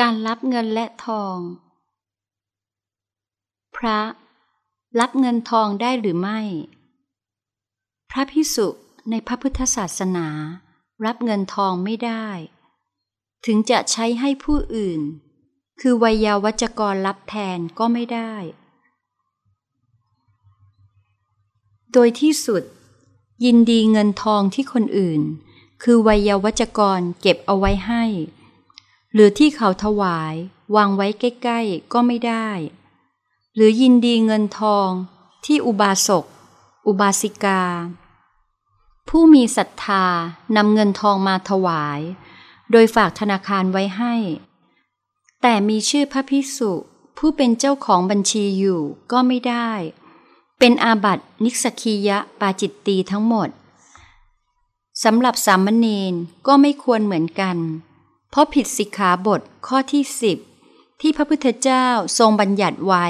การรับเงินและทอง พระ รับเงินทองได้หรือไม่ พระพิสุในพระพุทธศาสนา รับเงินทองไม่ได้ ถึงจะใช้ให้ผู้อื่น คือวัยาวัจกรรับแทนก็ไม่ได้ โดยที่สุด ยินดีเงินทองที่คนอื่น คือวัยาวัจกรเก็บเอาไว้ให้ หรือที่เขาถวายวางไว้ใกล้ๆก็ไม่ได้ หรือยินดีเงินทองที่อุบาสก อุบาสิกา ผู้มีศรัทธานำเงินทองมาถวาย โดยฝากธนาคารไว้ให้ แต่มีชื่อพระพิสุผู้เป็นเจ้าของบัญชีอยู่ก็ไม่ได้ เป็นอาบัตินิสกียะปาจิตตีทั้งหมดสำหรับสามเณรก็ไม่ควรเหมือนกัน เพราะผิดสิกขาบทข้อที่สิบที่พระพุทธเจ้าทรงบัญญัติไว้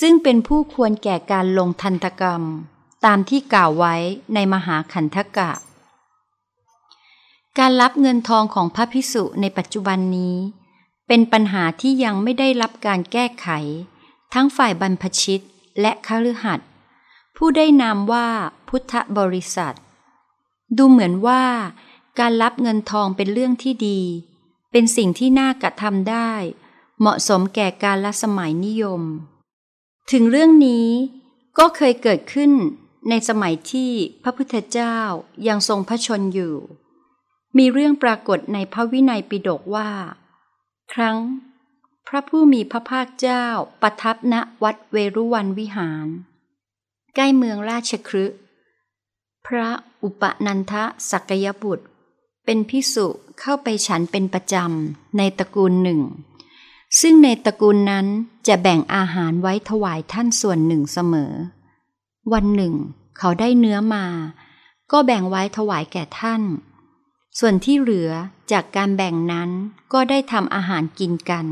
ซึ่งเป็นผู้ควรแก่การลงทันตกรรม ตามที่กล่าวไว้ในมหาขันธกะ การรับเงินทองของพระพิสุในปัจจุบันนี้ เป็นปัญหาที่ยังไม่ได้รับการแก้ไข ทั้งฝ่ายบรรพชิตและคฤหัสถ์ผู้ได้นามว่าพุทธบริษัท ดูเหมือนว่า การรับเงินทองเป็นเรื่องที่ดี เป็นสิ่งที่น่ากระทำได้ เหมาะสมแก่การละสมัยนิยม ถึงเรื่องนี้ก็เคยเกิดขึ้นในสมัยที่พระพุทธเจ้ายังทรงพระชนอยู่ มีเรื่องปรากฏในพระวินัยปิฎกว่า ครั้ง พระผู้มีพระภาคเจ้าประทับณวัดเวรุวันวิหาร ใกล้เมืองราชครึพระอุปนันทสักยบุตร เป็นพิสุเข้าไปฉันเป็นประจำในตระกูลหนึ่ง ซึ่งในตระกูลนั้นจะแบ่งอาหารไว้ถวายท่านส่วนหนึ่งเสมอ วันหนึ่ง เขาได้เนื้อมา ก็แบ่งไว้ถวายแก่ท่าน ส่วนที่เหลือจากการแบ่งนั้นก็ได้ทำอาหารกินกัน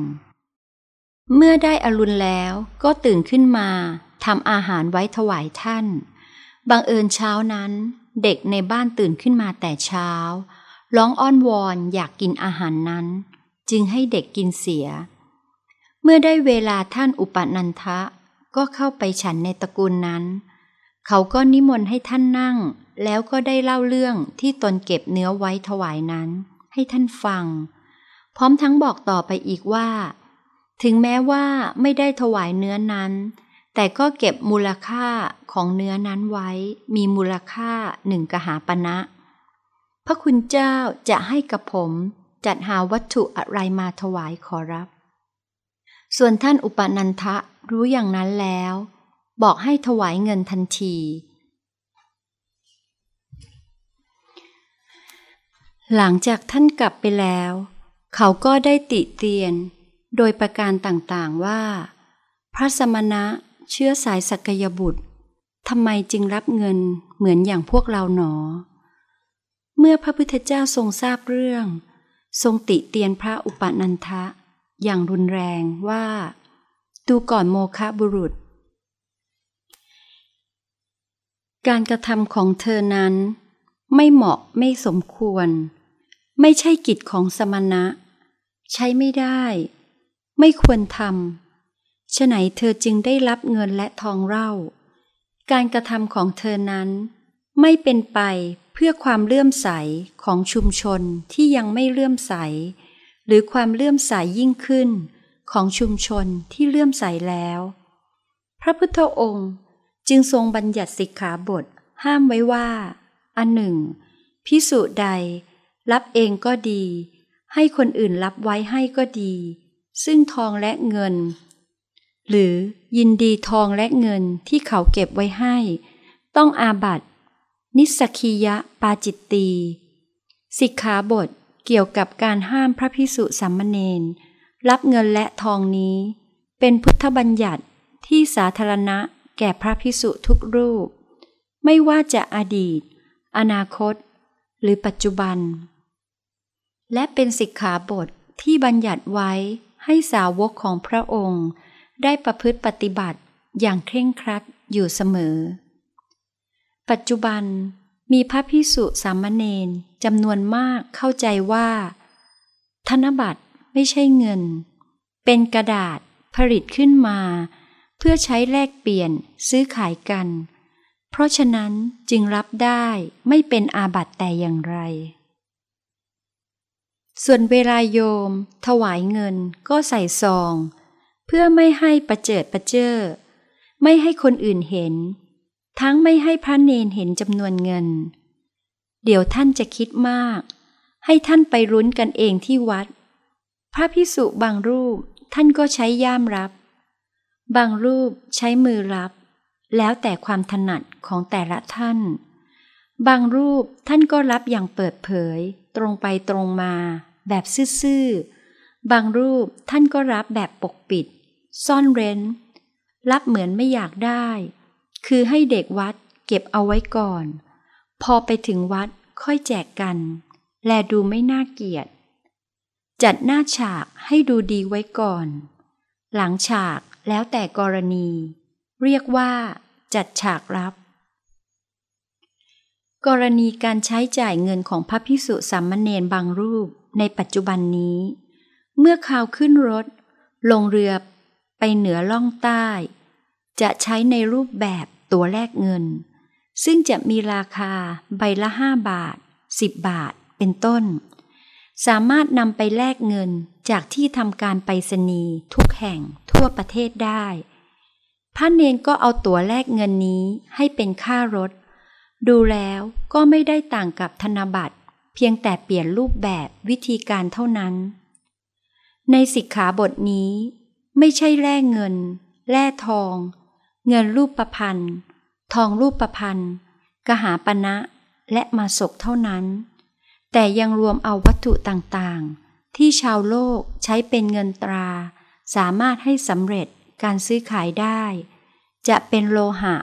เมื่อได้อรุณแล้วก็ตื่นขึ้นมาทำอาหารไว้ถวายท่าน บังเอิญเช้านั้น เด็กในบ้านตื่นขึ้นมาแต่เช้า ร้องอ้อนวอนอยากกินอาหารนั้น จึงให้เด็กกินเสีย เมื่อได้เวลาท่านอุปนันทะก็เข้าไปฉันในตระกูลนั้น เขาก็นิมนต์ให้ท่านนั่ง แล้วก็ได้เล่าเรื่องที่ตนเก็บเนื้อไว้ถวายนั้น ให้ท่านฟัง พร้อมทั้งบอกต่อไปอีกว่า ถึงแม้ว่าไม่ได้ถวายเนื้อนั้น แต่ก็เก็บมูลค่าของเนื้อนั้นไว้ มีมูลค่าหนึ่งกหาปณะนะ พระคุณเจ้าจะให้กับผมจัดหาวัตถุอะไรมาถวายขอรับ ส่วนท่านอุปนันทะรู้อย่างนั้นแล้ว บอกให้ถวายเงินทันที หลังจากท่านกลับไปแล้ว เขาก็ได้ติเตียน โดยประการต่างๆว่า พระสมณะเชื้อสายสักยบุตรทำไมจึงรับเงินเหมือนอย่างพวกเราหนอ เมื่อพระพุทธเจ้าทรงทราบเรื่อง ทรงติเตียนพระอุปนันทะ อย่างรุนแรงว่า ดูก่อนโมคะบุรุษ การกระทำของเธอนั้น ไม่เหมาะไม่สมควร ไม่ใช่กิจของสมณะ ใช้ไม่ได้ ไม่ควรทำฉะไหนเธอจึงได้รับเงินและทองเล่า การกระทำของเธอนั้น ไม่เป็นไป เพื่อความเลื่อมใสของชุมชนที่ยังไม่เลื่อมใส หรือความเลื่อมใสยิ่งขึ้นของชุมชนที่เลื่อมใสแล้ว พระพุทธองค์จึงทรงบัญญัติสิกขาบทห้ามไว้ว่า อันหนึ่ง พิสุใด รับเองก็ดี ให้คนอื่นรับไว้ให้ก็ดี ซึ่งทองและเงิน หรือยินดีทองและเงินที่เขาเก็บไว้ให้ ต้องอาบัติ นิสกียะปาจิตตี สิกขาบทเกี่ยวกับการห้ามพระพิสุสัมมเนนรับเงินและทองนี้ เป็นพุทธบัญญัติที่สาธารณะแก่พระพิสุทุกรูป ไม่ว่าจะอดีต อนาคต หรือปัจจุบัน และเป็นสิกขาบทที่บัญญัติไว้ให้สาวกของพระองค์ ได้ประพฤติปฏิบัติอย่างเคร่งครัดอยู่เสมอ ปัจจุบันมีพระพิสุสามเณรจำนวนมากเข้าใจว่า ธนบัตรไม่ใช่เงิน เป็นกระดาษผลิตขึ้นมา เพื่อใช้แลกเปลี่ยนซื้อขายกัน เพราะฉะนั้นจึงรับได้ไม่เป็นอาบัตแต่อย่างไร ส่วนเวลาโยม ถวายเงินก็ใส่ซอง เพื่อไม่ให้ประเจิดประเจ้อไม่ให้คนอื่นเห็น ทั้งไม่ให้พระเนนเห็นจำนวนเงิน เดี๋ยวท่านจะคิดมาก ให้ท่านไปรุ้นกันเองที่วัด พระพิสุบางรูปท่านก็ใช้ย่ามรับ บางรูปใช้มือรับ แล้วแต่ความถนัดของแต่ละท่าน บางรูปท่านก็รับอย่างเปิดเผย ตรงไปตรงมา แบบซื่อๆ บางรูปท่านก็รับแบบปกปิด ซ่อนเร้น รับเหมือนไม่อยากได้ คือให้เด็กวัดเก็บเอาไว้ก่อน พอไปถึงวัดค่อยแจกกัน แลดูไม่น่าเกียด จัดหน้าฉากให้ดูดีไว้ก่อน หลังฉากแล้วแต่กรณี เรียกว่า จัดฉากรับ กรณีการใช้จ่ายเงินของพระพิสุสามเณรบางรูปในปัจจุบันนี้ เมื่อข่าวขึ้นรถ ลงเรือไปเหนือล่องใต้ จะใช้ในรูปแบบ ตัวแลกเงิน ซึ่งจะมีราคาใบละห้าบาทสิบบาท เป็นต้น สามารถนำไปแลกเงินจากที่ทำการไปรษณีย์ทุกแห่งทั่วประเทศได้ พระเนนก็เอาตั๋วแลกเงินนี้ให้เป็นค่ารถ ดูแล้วก็ไม่ได้ต่างกับธนบัตรเพียงแต่เปลี่ยนรูปแบบวิธีการเท่านั้น ในสิกขาบทนี้ ไม่ใช่แลกเงินแร่ทอง เงินรูปประพันธ์ ทองรูปประพันธ์ กหาปณะและมาศกเท่านั้น แต่ยังรวมเอาวัตถุต่างๆ ที่ชาวโลกใช้เป็นเงินตรา สามารถให้สำเร็จการซื้อขายได้ จะเป็นโลหะ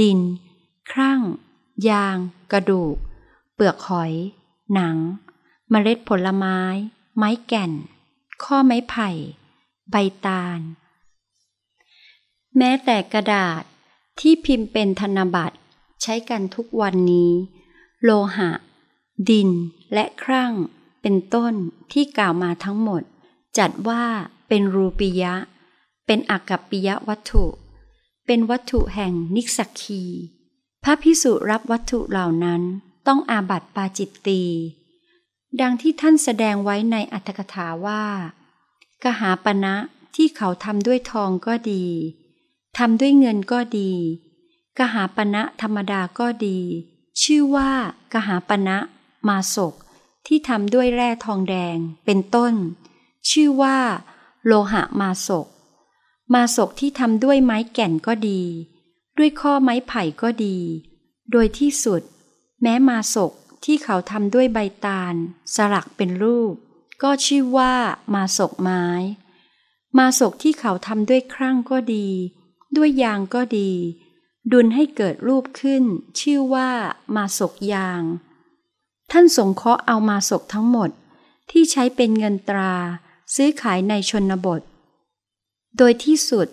ดิน ครั่ง ยาง กระดูก เปลือกหอย หนัง เมล็ดผลไม้ ไม้แก่น ข้อไม้ไผ่ ใบตาล แม้แต่กระดาษที่พิมพ์เป็นธนบัตรใช้กันทุกวันนี้ โลหะ ดินและครั่ง เป็นต้นที่กล่าวมาทั้งหมด จัดว่าเป็นรูปิยะ เป็นอากัปปิยะวัตถุ เป็นวัตถุแห่งนิสักคี พระพิสุรับวัตถุเหล่านั้นต้องอาบัติปาจิตตี ดังที่ท่านแสดงไว้ในอัตถกถาว่า กหาปณะที่เขาทำด้วยทองก็ดี ทำด้วยเงินก็ดี กหาปณะธรรมดาก็ดี ชื่อว่ากหาปณะมาศกที่ทำด้วยแร่ทองแดงเป็นต้น ชื่อว่า โลหะมาศกมาศกที่ทำด้วยไม้แก่นก็ดี ด้วยข้อไม้ไผ่ก็ดี โดยที่สุด แม้มาศกที่เขาทำด้วยใบตาล สลักเป็นรูป ก็ชื่อว่า มาศกไม้ มาศกที่เขาทำด้วยครั่งก็ดี ด้วยยางก็ดี ดุลให้เกิดรูปขึ้น ชื่อว่ามาศกยาง ท่านสงเคราะห์เอามาศกทั้งหมดที่ใช้เป็นเงินตราซื้อขายในชนบท โดยที่สุด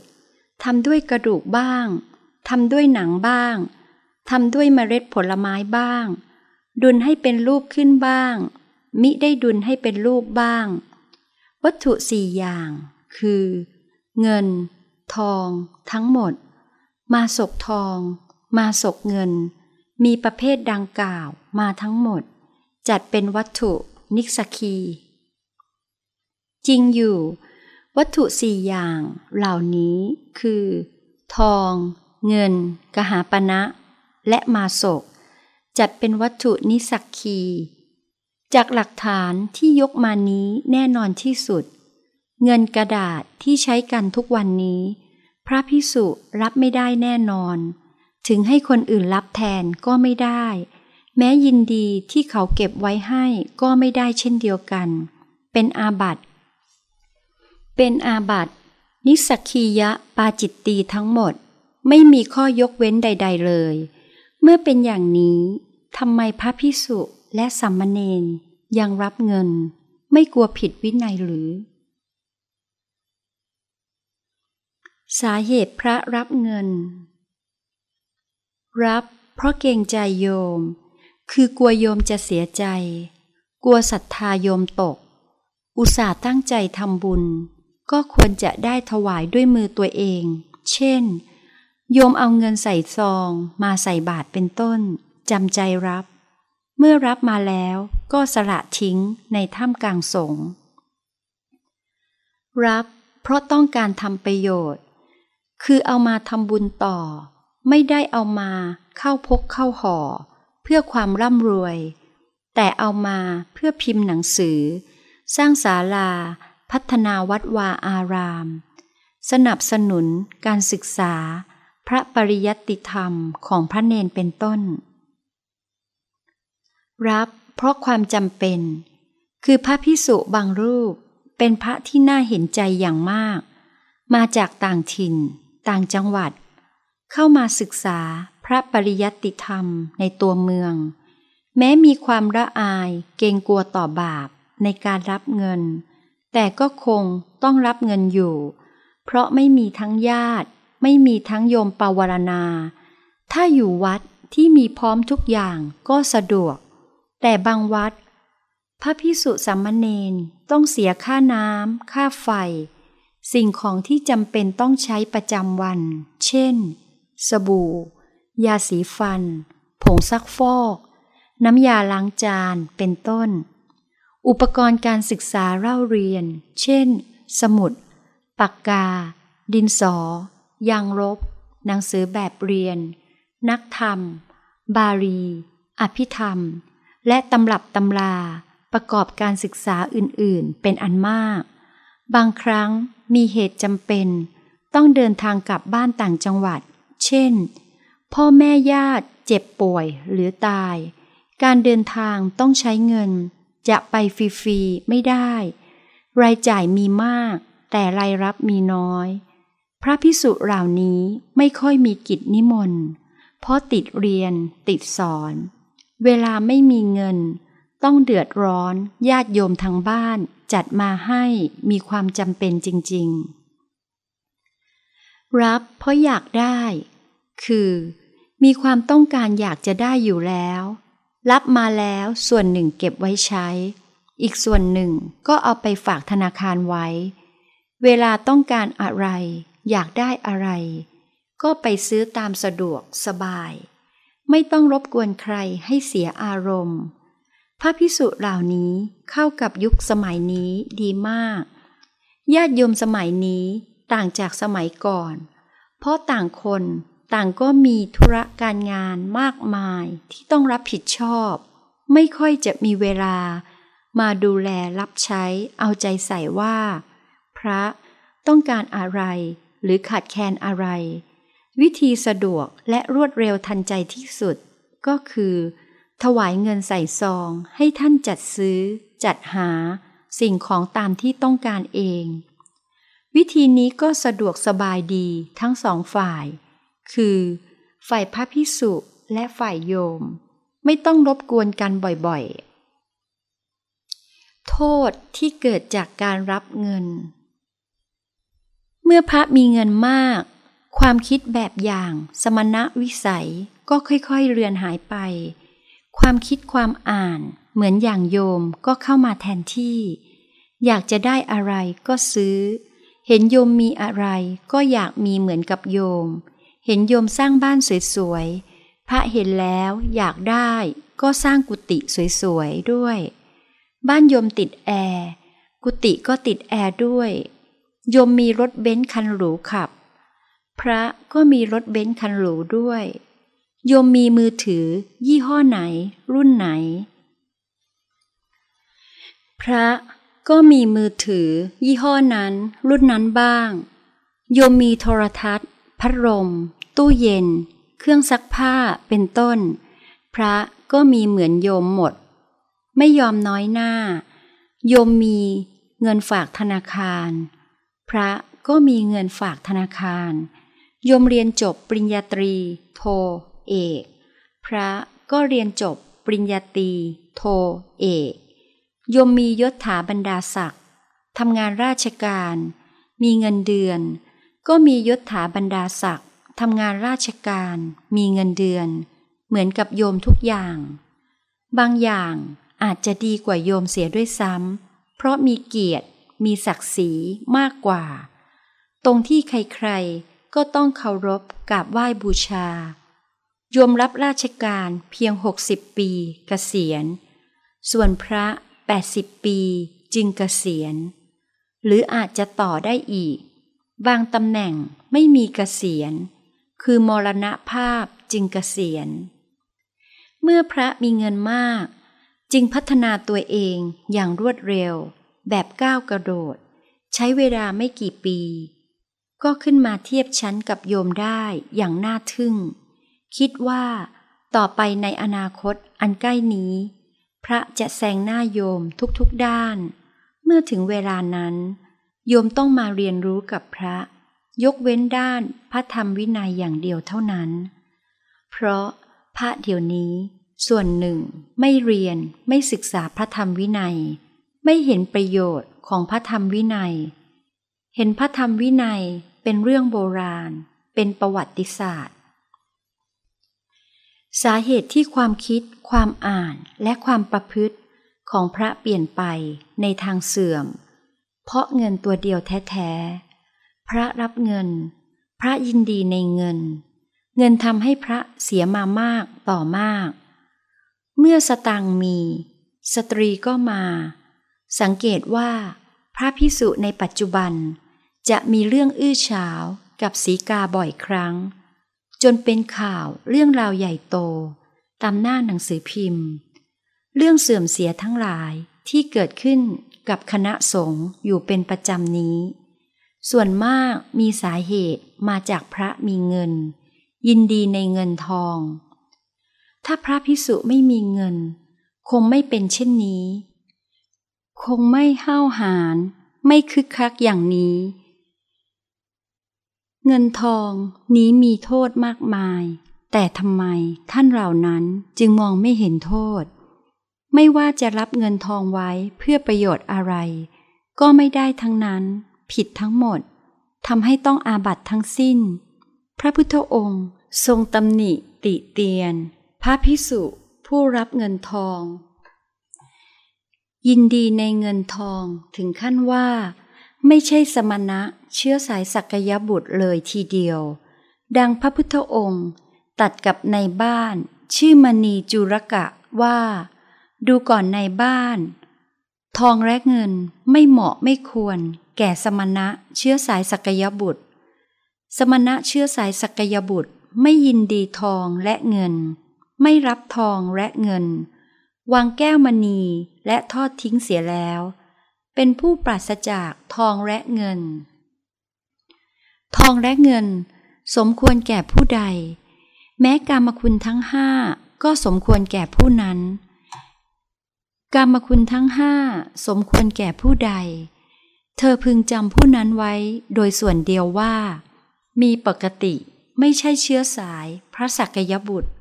ทำด้วยกระดูกบ้างทำด้วยหนังบ้างทำด้วยเมล็ดผลไม้บ้าง ดุลให้เป็นรูปขึ้นบ้าง มิได้ดุลให้เป็นรูปบ้าง วัตถุสี่อย่าง คือ เงิน ทอง ทั้งหมด มาศกทอง มาศกเงิน มีประเภทดังกล่าวมาทั้งหมด จัดเป็นวัตถุนิสกีจริงอยู่ วัตถุสี่อย่างเหล่านี้คือ ทอง เงิน กหาปณะและมาศก จัดเป็นวัตถุนิสักคี จากหลักฐานที่ยกมานี้แน่นอนที่สุด เงินกระดาษที่ใช้กันทุกวันนี้ พระพิสุรับไม่ได้แน่นอน ถึงให้คนอื่นรับแทนก็ไม่ได้ แม้ยินดีที่เขาเก็บไว้ให้ก็ไม่ได้เช่นเดียวกัน เป็นอาบัตเป็นอาบัตนิสักคียะปาจิตตีทั้งหมด ไม่มีข้อยกเว้นใด ๆเลย เมื่อเป็นอย่างนี้ทำไมพระพิสุและสัมมเนนยังรับเงิน ไม่กลัวผิดวินัยหรือ สาเหตุพระรับเงิน รับเพราะเกรงใจโยม คือกลัวโยมจะเสียใจ กลัวศรัทธาโยมตก อุตส่าห์ตั้งใจทำบุญ ก็ควรจะได้ถวายด้วยมือตัวเอง เช่น โยมเอาเงินใส่ซองมาใส่บาตรเป็นต้นจำใจรับ เมื่อรับมาแล้วก็สละทิ้งในถ้ำกลางสงรับเพราะต้องการทำประโยชน์ คือเอามาทำบุญต่อ ไม่ได้เอามาเข้าพกเข้าห่อ เพื่อความร่ำรวย แต่เอามาเพื่อพิมพ์หนังสือ สร้างศาลา พัฒนาวัดวาอาราม สนับสนุนการศึกษา พระปริยัติธรรมของพระเนนเป็นต้น รับเพราะความจำเป็น คือพระพิสุบางรูปเป็นพระที่น่าเห็นใจอย่างมาก มาจากต่างถิ่น ต่างจังหวัด เข้ามาศึกษาพระปริยัติธรรมในตัวเมือง แม้มีความละอายเกรงกลัวต่อบาปในการรับเงิน แต่ก็คงต้องรับเงินอยู่ เพราะไม่มีทั้งญาติ ไม่มีทั้งโยมปาวารณา ถ้าอยู่วัดที่มีพร้อมทุกอย่างก็สะดวก แต่บางวัด พระพิสุสามเณรต้องเสียค่าน้ำค่าไฟ สิ่งของที่จำเป็นต้องใช้ประจำวัน เช่น สบู่ ยาสีฟัน ผงซักฟอก น้ำยาล้างจาน เป็นต้น อุปกรณ์การศึกษาเล่าเรียน เช่น สมุด ปากกา ดินสอ ยางลบ หนังสือแบบเรียน นักธรรม บาลีอภิธรรม และตำรับตำราประกอบการศึกษาอื่นๆ เป็นอันมาก บางครั้ง มีเหตุจำเป็น ต้องเดินทางกลับบ้านต่างจังหวัด เช่น พ่อแม่ญาติเจ็บป่วยหรือตาย การเดินทางต้องใช้เงิน จะไปฟรีๆไม่ได้ รายจ่ายมีมาก แต่รายรับมีน้อย พระพิสุเหล่านี้ไม่ค่อยมีกิจนิมนต์ เพราะติดเรียนติดสอน เวลาไม่มีเงิน ต้องเดือดร้อนญาติโยมทางบ้านจัดมาให้มีความจำเป็นจริง ๆ รับเพราะอยากได้ คือ มีความต้องการอยากจะได้อยู่แล้ว รับมาแล้วส่วนหนึ่งเก็บไว้ใช้ อีกส่วนหนึ่งก็เอาไปฝากธนาคารไว้ เวลาต้องการอะไร อยากได้อะไร ก็ไปซื้อตามสะดวกสบาย ไม่ต้องรบกวนใครให้เสียอารมณ์ พระพิสุเหล่านี้เข้ากับยุคสมัยนี้ดีมาก ญาติโยมสมัยนี้ต่างจากสมัยก่อน เพราะต่างคนต่างก็มีธุระการงานมากมายที่ต้องรับผิดชอบ ไม่ค่อยจะมีเวลา มาดูแลรับใช้เอาใจใส่ว่า พระต้องการอะไรหรือขาดแคลนอะไร วิธีสะดวกและรวดเร็วทันใจที่สุด ก็คือ ถวายเงินใส่ซองให้ท่านจัดซื้อ จัดหา สิ่งของตามที่ต้องการเอง วิธีนี้ก็สะดวกสบายดีทั้งสองฝ่าย คือ ฝ่ายพระพิสุและฝ่ายโยม ไม่ต้องรบกวนกันบ่อยๆ โทษที่เกิดจากการรับเงิน เมื่อพระมีเงินมาก ความคิดแบบอย่างสมณะวิสัยก็ค่อยๆเรือนหายไป ความคิดความอ่านเหมือนอย่างโยมก็เข้ามาแทนที่ อยากจะได้อะไรก็ซื้อ เห็นโยมมีอะไรก็อยากมีเหมือนกับโยม เห็นโยมสร้างบ้านสวยๆ พระเห็นแล้วอยากได้ก็สร้างกุฏิสวยๆด้วย บ้านโยมติดแอร์กุฏิก็ติดแอร์ด้วย โยมมีรถเบนซ์คันหรูขับ พระก็มีรถเบนซ์คันหรูด้วย โยมมีมือถือ ยี่ห้อไหน รุ่นไหน พระก็มีมือถือ ยี่ห้อนั้น รุ่นนั้นบ้าง โยมมีโทรทัศน์ พัดลม ตู้เย็น เครื่องซักผ้าเป็นต้น พระก็มีเหมือนโยมหมด ไม่ยอมน้อยหน้า โยมมีเงินฝากธนาคาร พระก็มีเงินฝากธนาคาร โยมเรียนจบปริญญาตรี โท เอก พระก็เรียนจบปริญญาตรีโทเอกยมมียศถาบรรดาศักดิ์ทำงานราชการ มีเงินเดือน ก็มียศถาบรรดาศักดิ์ทำงานราชการ มีเงินเดือน เหมือนกับโยมทุกอย่าง บางอย่างอาจจะดีกว่าโยมเสียด้วยซ้ำเพราะมีเกียรติ มีศักดิ์ศรีมากกว่า ตรงที่ใครๆก็ต้องเคารพกราบไหว้บูชา ยมรับราชการเพียง 60 ปีเกษียณ ส่วนพระ 80 ปีจึงเกษียณ หรืออาจจะต่อได้อีก บางตำแหน่งไม่มีเกษียณ คือมรณภาพจึงเกษียณ เมื่อพระมีเงินมาก จึงพัฒนาตัวเองอย่างรวดเร็ว แบบก้าวกระโดด ใช้เวลาไม่กี่ปี ก็ขึ้นมาเทียบชั้นกับโยมได้อย่างน่าทึ่ง คิดว่าต่อไปในอนาคตอันใกล้นี้ พระจะแซงหน้าโยมทุกๆด้าน เมื่อถึงเวลานั้น โยมต้องมาเรียนรู้กับพระ ยกเว้นด้านพระธรรมวินัยอย่างเดียวเท่านั้น เพราะพระเดี๋ยวนี้ ส่วนหนึ่งไม่เรียนไม่ศึกษาพระธรรมวินัย ไม่เห็นประโยชน์ของพระธรรมวินัย เห็นพระธรรมวินัยเป็นเรื่องโบราณ เป็นประวัติศาสตร์ สาเหตุที่ความคิด ความอ่านและความประพฤติของพระเปลี่ยนไปในทางเสื่อม เพราะเงินตัวเดียวแท้ๆ พระรับเงิน พระยินดีในเงิน เงินทำให้พระเสียมามากต่อมาก เมื่อสตังมี สตรีก็มา สังเกตว่า พระพิสุในปัจจุบันจะมีเรื่องอื้อฉาวกับสีกาบ่อยครั้ง จนเป็นข่าวเรื่องราวใหญ่โต ตามหน้าหนังสือพิมพ์ เรื่องเสื่อมเสียทั้งหลายที่เกิดขึ้นกับคณะสงฆ์อยู่เป็นประจำนี้ ส่วนมากมีสาเหตุมาจากพระมีเงิน ยินดีในเงินทอง ถ้าพระพิสุไม่มีเงิน คงไม่เป็นเช่นนี้ คงไม่ห้าวหาญไม่คึกคักอย่างนี้ เงินทองนี้มีโทษมากมาย แต่ทำไมท่านเหล่านั้นจึงมองไม่เห็นโทษ ไม่ว่าจะรับเงินทองไว้เพื่อประโยชน์อะไร ก็ไม่ได้ทั้งนั้น ผิดทั้งหมดทำให้ต้องอาบัตทั้งสิ้น พระพุทธองค์ทรงตำหนิติเตียน พระพิสุผู้รับเงินทอง ยินดีในเงินทองถึงขั้นว่า ไม่ใช่สมณะ เชื้อสายสักยบุตรเลยทีเดียว ดังพระพุทธองค์ ตัดกับในบ้าน ชื่อมณีจุรกะว่า ดูก่อนในบ้าน ทองและเงินไม่เหมาะไม่ควร แก่สมณะเชื้อสายสักยบุตร สมณะเชื้อสายสักยบุตรไม่ยินดีทองและเงิน ไม่รับทองและเงิน วางแก้วมณีและทอดทิ้งเสียแล้ว เป็นผู้ปราศจากทองและเงิน ทองและเงิน สมควรแก่ผู้ใด แม้กามคุณทั้งห้าก็สมควรแก่ผู้นั้นกามคุณทั้งห้าสมควรแก่ผู้ใด เธอพึงจำผู้นั้นไว้โดยส่วนเดียวว่า มีปกติไม่ใช่เชื้อสายพระสักยบุตร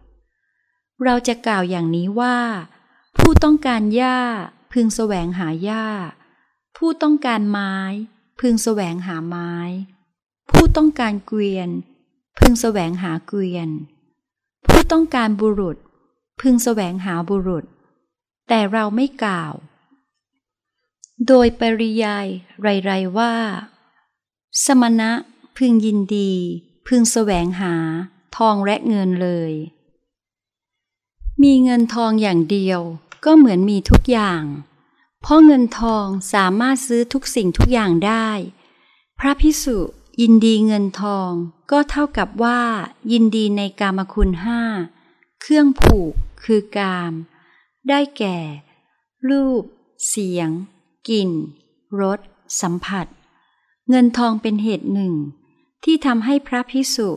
เราจะกล่าวอย่างนี้ว่า ผู้ต้องการหญ้าพึงแสวงหาหญ้า ผู้ต้องการไม้ พึงแสวงหาไม้ ผู้ต้องการเกวียน พึงแสวงหาเกวียน ผู้ต้องการบุรุษ พึงแสวงหาบุรุษ แต่เราไม่กล่าว โดยปริยายไรๆว่า สมณะพึงยินดี พึงแสวงหา ทองและเงินเลย มีเงินทองอย่างเดียวก็เหมือนมีทุกอย่าง เพราะเงินทองสามารถซื้อทุกสิ่งทุกอย่างได้ พระพิสุ ยินดีเงินทอง ก็เท่ากับว่า ยินดีในกามคุณห้าเครื่องผูกคือกาม ได้แก่ รูป เสียง กลิ่นรสสัมผัส เงินทองเป็นเหตุหนึ่ง ที่ทำให้พระพิสุ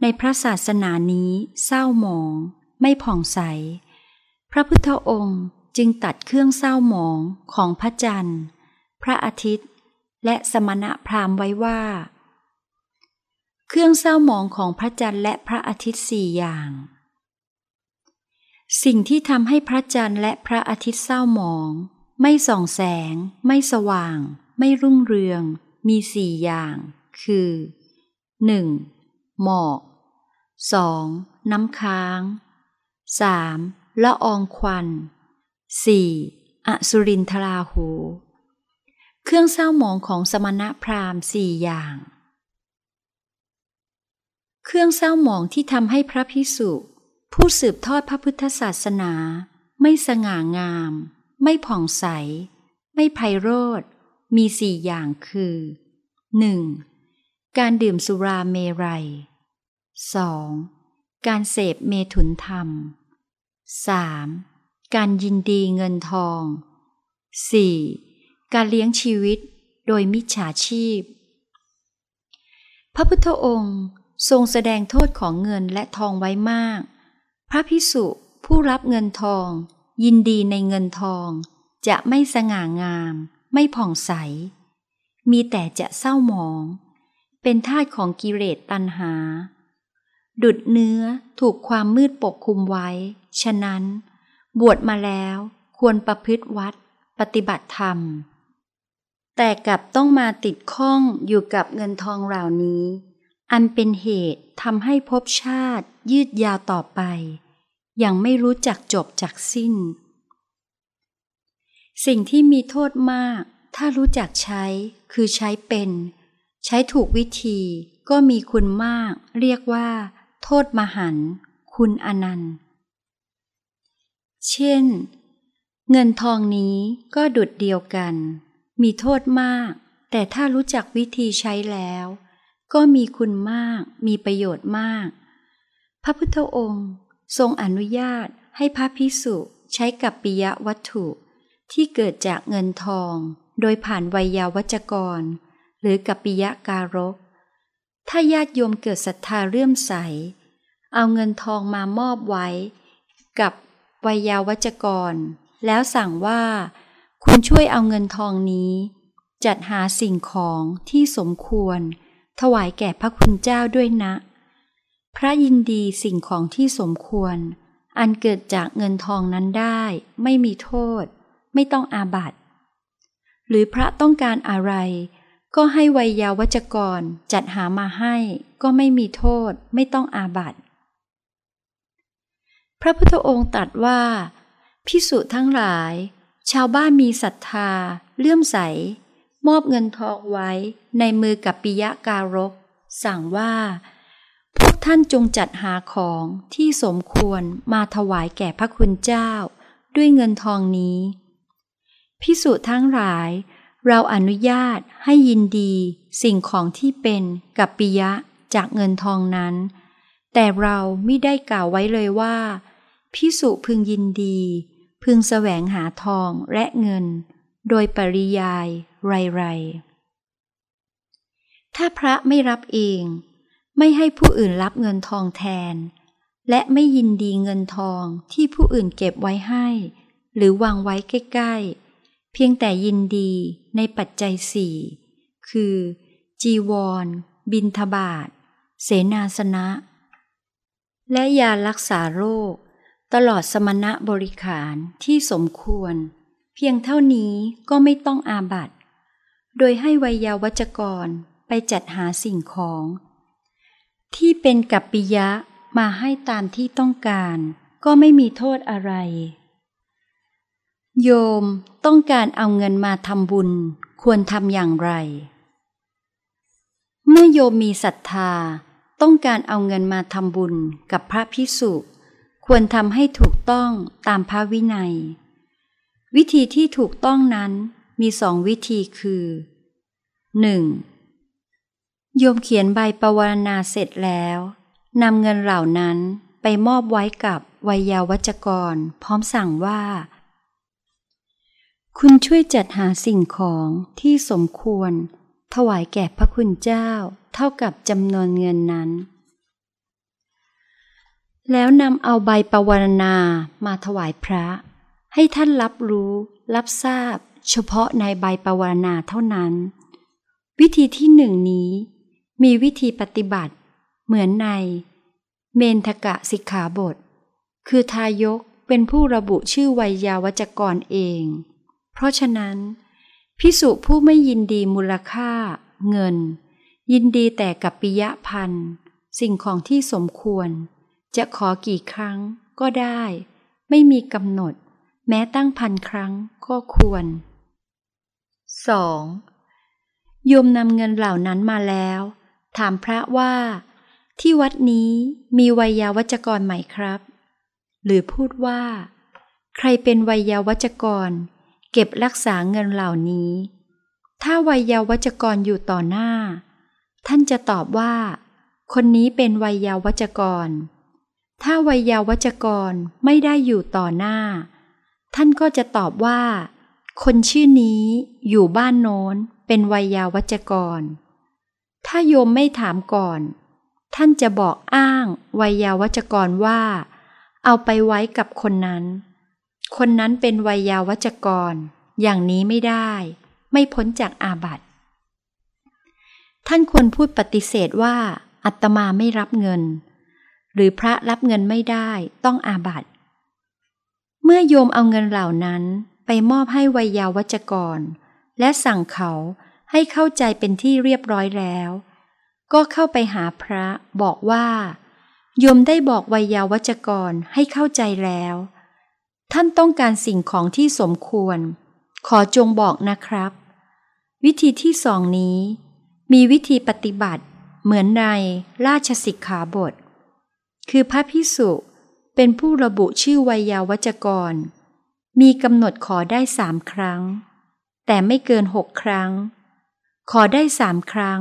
ในพระศาสนานี้เศร้าหมอง ไม่ผ่องใส พระพุทธองค์จึงตัดเครื่องเศร้าหมองของพระจันทร์ พระอาทิตย์ และสมณะพราหมณ์ไว้ว่า เครื่องเศร้าหมองของพระจันทร์และพระอาทิตย์สี่อย่าง สิ่งที่ทำให้พระจันทร์และพระอาทิตย์เศร้าหมอง ไม่ส่องแสง ไม่สว่าง ไม่รุ่งเรือง มีสี่อย่าง คือ 1. หมอก 2. น้ำค้าง 3. ละอองควัน 4. อสุรินทราหู เครื่องเศร้าหมองของสมณะพราหมณ์สี่อย่าง เครื่องเศร้าหมองที่ทำให้พระพิสุผู้สืบทอดพระพุทธศาสนา ไม่สง่างาม ไม่ผ่องใส ไม่ไพโรธมีสี่อย่างคือ 1. การดื่มสุราเมรัย 2. การเสพเมถุนธรรม 3. การยินดีเงินทอง 4. การเลี้ยงชีวิตโดยมิจฉาชีพ พระพุทธองค์ ทรงแสดงโทษของเงินและทองไว้มาก พระพิสุผู้รับเงินทอง ยินดีในเงินทอง จะไม่สง่างาม ไม่ผ่องใส มีแต่จะเศร้าหมอง เป็นทาสของกิเลสตัณหา ดุดเนื้อถูกความมืดปกคลุมไว้ ฉะนั้น บวชมาแล้วควรประพฤติวัด ปฏิบัติธรรม แต่กลับต้องมาติดข้องอยู่กับเงินทองเหล่านี้ อันเป็นเหตุทำให้ภพชาติยืดยาวต่อไป ยังไม่รู้จักจบจากสิ้น สิ่งที่มีโทษมาก ถ้ารู้จักใช้คือใช้เป็น ใช้ถูกวิธีก็มีคุณมาก เรียกว่า โทษมหันต์คุณอนันต์ เช่น เงินทองนี้ก็ดุดเดียวกัน มีโทษมาก แต่ถ้ารู้จักวิธีใช้แล้ว ก็มีคุณมาก มีประโยชน์มาก พระพุทธองค์ ทรงอนุญาตให้พระพิสุใช้กับปิยวัตถุที่เกิดจากเงินทอง โดยผ่านวัยาวัจกร หรือกับปิยการก ถ้าญาติโยมเกิดศรัทธาเลื่อมใส เอาเงินทองมามอบไว้ กับวัยยาวัจกร แล้วสั่งว่า คุณช่วยเอาเงินทองนี้ จัดหาสิ่งของที่สมควร ถวายแก่พระคุณเจ้าด้วยนะ พระยินดีสิ่งของที่สมควร อันเกิดจากเงินทองนั้นได้ ไม่มีโทษ ไม่ต้องอาบัติ หรือพระต้องการอะไร ก็ให้วัยยาวัจกรจัดหามาให้ ก็ไม่มีโทษ ไม่ต้องอาบัติ พระพุทธองค์ตรัสว่าพิสุทั้งหลาย ชาวบ้านมีศรัทธา เลื่อมใส มอบเงินทองไว้ในมือกับปิยะการก สั่งว่า พวกท่านจงจัดหาของที่สมควรมาถวายแก่พระคุณเจ้า ด้วยเงินทองนี้ พิสุทั้งหลาย เราอนุญาตให้ยินดีสิ่งของที่เป็นกับปิยะจากเงินทองนั้น แต่เราไม่ได้กล่าวไว้เลยว่าพิสุพึงยินดี พึงแสวงหาทองและเงิน โดยปริยายไรๆ ถ้าพระไม่รับเอง ไม่ให้ผู้อื่นรับเงินทองแทน และไม่ยินดีเงินทองที่ผู้อื่นเก็บไว้ให้ หรือวางไว้ใกล้ๆ เพียงแต่ยินดีในปัจจัยสี่คือ จีวร บินทบาท เสนาสนะ และยารักษาโรค ตลอดสมณะบริขารที่สมควร เพียงเท่านี้ก็ไม่ต้องอาบัตโดยให้วยาวัจกรไปจัดหาสิ่งของ ที่เป็นกัปปิยะมาให้ตามที่ต้องการ ก็ไม่มีโทษอะไร โยมต้องการเอาเงินมาทำบุญควรทำอย่างไร เมื่อโยมมีศรัทธาต้องการเอาเงินมาทำบุญกับพระพิสุควรทำให้ถูกต้องตามพระวินัย วิธีที่ถูกต้องนั้นมีสองวิธีคือ 1. โยมเขียนใบประวรณาเสร็จแล้วนำเงินเหล่านั้นไปมอบไว้กับวัยาวัจกร พร้อมสั่งว่า คุณช่วยจัดหาสิ่งของที่สมควร ถวายแก่พระคุณเจ้าเท่ากับจำนวนเงินนั้น แล้วนำเอาใบประวรณามาถวายพระ ให้ท่านรับรู้ รับทราบ เฉพาะในใบประวรณาเท่านั้น วิธีที่หนึ่งนี้ มีวิธีปฏิบัติเหมือนใน เมนทกะสิกขาบท คือทายกเป็นผู้ระบุชื่อวัยยาวัจกรเอง เพราะฉะนั้น พิสุผู้ไม่ยินดีมูลค่า เงิน ยินดีแต่กับปิยะพันธ์สิ่งของที่สมควร จะขอกี่ครั้งก็ได้ ไม่มีกำหนด แม้ตั้งพันครั้งก็ควร 2. โยมนำเงินเหล่านั้นมาแล้ว ถามพระว่า ที่วัดนี้มีวัยยาวัจกรไหมครับ หรือพูดว่า ใครเป็นวัยยาวัจกร เก็บรักษาเงินเหล่านี้ ถ้าวัยยาวัจกรอยู่ต่อหน้า ท่านจะตอบว่า คนนี้เป็นวัยยาวัจกร ถ้าวัยยาวัจกรไม่ได้อยู่ต่อหน้า ท่านก็จะตอบว่า คนชื่อนี้อยู่บ้านโน้นเป็นวัยยาวัจกร ถ้าโยมไม่ถามก่อน ท่านจะบอกอ้างวัยยาวัจกรว่า เอาไปไว้กับคนนั้น คนนั้นเป็นวัยยาวัจกร อย่างนี้ไม่ได้ ไม่พ้นจากอาบัติท่านควรพูดปฏิเสธว่าอัตมาไม่รับเงิน หรือพระรับเงินไม่ได้ต้องอาบัติ เมื่อโยมเอาเงินเหล่านั้นไปมอบให้วัยยาวัจกร และสั่งเขาให้เข้าใจเป็นที่เรียบร้อยแล้ว ก็เข้าไปหาพระบอกว่าโยมได้บอกวัยยาวัจกรให้เข้าใจแล้ว ท่านต้องการสิ่งของที่สมควร ขอจงบอกนะครับ วิธีที่สองนี้ มีวิธีปฏิบัติเหมือนในราชสิกขาบท คือพระพิสุ เป็นผู้ระบุชื่อวัยยาวัจกร มีกำหนดขอได้สามครั้ง แต่ไม่เกินหกครั้ง ขอได้สามครั้ง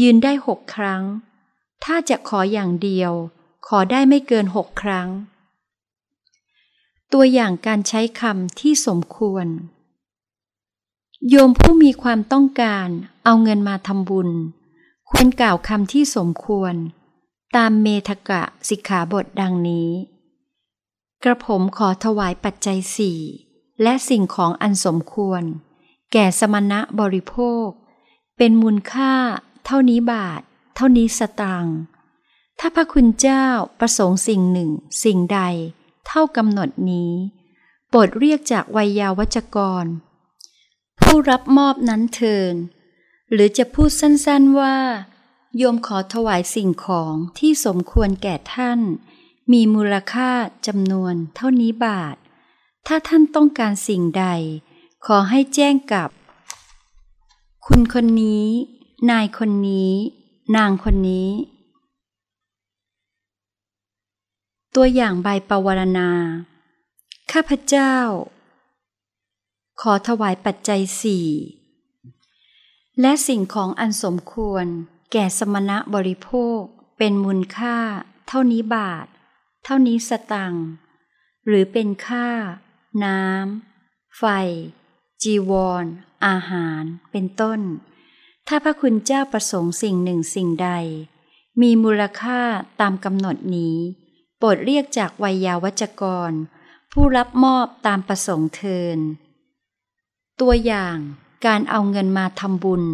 ยืนได้หกครั้ง ถ้าจะขออย่างเดียว ขอได้ไม่เกินหกครั้ง ตัวอย่างการใช้คำที่สมควร โยมผู้มีความต้องการเอาเงินมาทำบุญ ควรกล่าวคำที่สมควร ตามเมทกะสิกขาบทดังนี้ กระผมขอถวายปัจจัยสี่และสิ่งของอันสมควร แก่สมณะบริโภค เป็นมูลค่า เท่านี้บาท เท่านี้สตางค์ถ้าพระคุณเจ้าประสงค์สิ่งหนึ่ง สิ่งใด เท่ากำหนดนี้โปรดเรียกจากวัยยาวัจกร ผู้รับมอบนั้นเทิน หรือจะพูดสั้นๆว่า โยมขอถวายสิ่งของที่สมควรแก่ท่าน มีมูลค่าจำนวนเท่านี้บาท ถ้าท่านต้องการสิ่งใด ขอให้แจ้งกับ คุณคนนี้ นายคนนี้ นางคนนี้ ตัวอย่างใบปวารณา ข้าพเจ้า ขอถวายปัจจัยสี่ และสิ่งของอันสมควร แก่สมณะบริโภค เป็นมูลค่า เท่านี้บาท เท่านี้สตังหรือเป็นค่า น้ำไฟ จีวรอาหาร เป็นต้น ถ้าพระคุณเจ้าประสงค์สิ่งหนึ่งสิ่งใด มีมูลค่าตามกำหนดนี้ โปรดเรียกจากวัยยาวัจกร ผู้รับมอบตามประสงค์เทิน ตัวอย่างการเอาเงินมาทำบุญ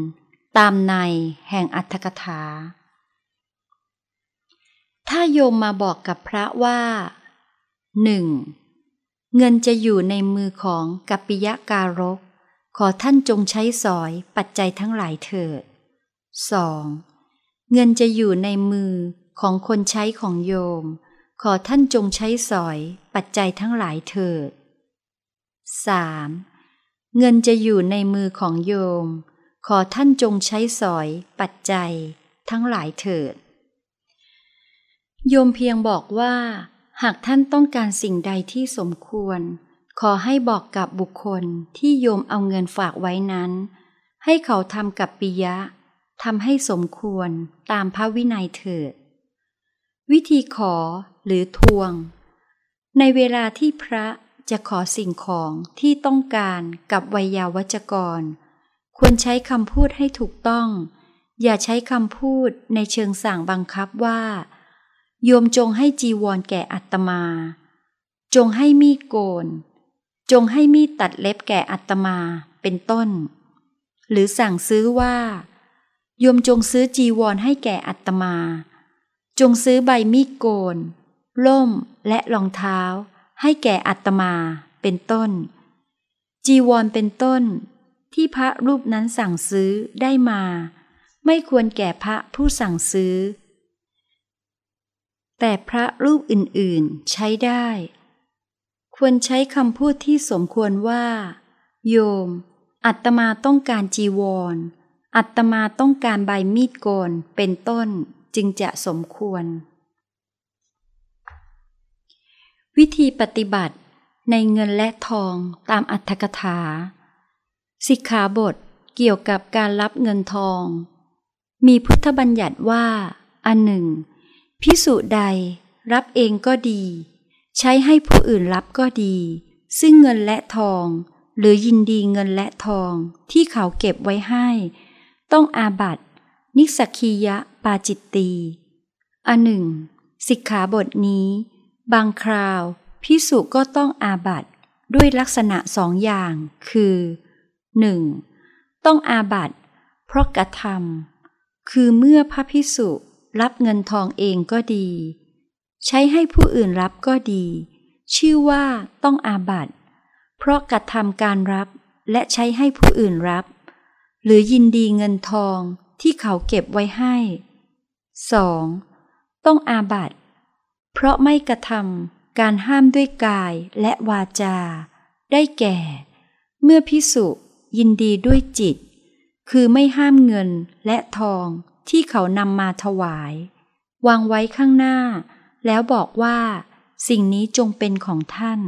ตามในแห่งอัตถกถา ถ้าโยมมาบอกกับพระว่าหนึ่งเงินจะอยู่ในมือของกัปปิยะการก ขอท่านจงใช้สอยปัจจัยทั้งหลายเถิด 2. เงินจะอยู่ในมือของคนใช้ของโยม ขอท่านจงใช้สอยปัจจัยทั้งหลายเถิด 3. เงินจะอยู่ในมือของโยม ขอท่านจงใช้สอย ปัจจัย ทั้งหลายเถิด โยมเพียงบอกว่า หากท่านต้องการสิ่งใดที่สมควร ขอให้บอกกับบุคคลที่โยมเอาเงินฝากไว้นั้น ให้เขาทำกับปิยะทำให้สมควรตามพระวินัยเถิด วิธีขอหรือทวง ในเวลาที่พระจะขอสิ่งของที่ต้องการกับวัยยาวัจกร ควรใช้คำพูดให้ถูกต้อง อย่าใช้คำพูดในเชิงสั่งบังคับว่า โยมจงให้จีวรแก่อัตมา จงให้มีดโกน จงให้มีดตัดเล็บแก่อัตมาเป็นต้น หรือสั่งซื้อว่า โยมจงซื้อจีวรให้แก่อัตมา จงซื้อใบมีดโกน ล่มและรองเท้า ให้แก่อัตมาเป็นต้น จีวรเป็นต้น ที่พระรูปนั้นสั่งซื้อได้มา ไม่ควรแก่พระผู้สั่งซื้อ แต่พระรูปอื่นๆใช้ได้ ควรใช้คำพูดที่สมควรว่า โยม อัตมาต้องการจีวร อัตมาต้องการใบมีดโกนเป็นต้นจึงจะสมควร วิธีปฏิบัติในเงินและทองตามอัตถกถา สิกขาบทเกี่ยวกับการรับเงินทอง มีพุทธบัญญัติว่า อันหนึ่ง พิสุใดรับเองก็ดี ใช้ให้ผู้อื่นรับก็ดี ซึ่งเงินและทอง หรือยินดีเงินและทองที่เขาเก็บไว้ให้ ต้องอาบัตนิสักียะปาจิตตี อันหนึ่ง สิกขาบทนี้ บางคราวพิสุก็ต้องอาบัตด้วยลักษณะสองอย่าง คือ 1. ต้องอาบัตเพราะกระทำคือเมื่อพระพิสุรับเงินทองเองก็ดี ใช้ให้ผู้อื่นรับก็ดี ชื่อว่าต้องอาบัตเพราะกระทำการรับและใช้ให้ผู้อื่นรับ หรือยินดีเงินทองที่เขาเก็บไว้ให้ 2. ต้องอาบัตเพราะไม่กระทำการห้ามด้วยกายและวาจา ได้แก่ เมื่อพิสุ ยินดีด้วยจิต คือไม่ห้ามเงินและทองที่เขานำมาถวาย วางไว้ข้างหน้า แล้วบอกว่า สิ่งนี้จงเป็นของท่าน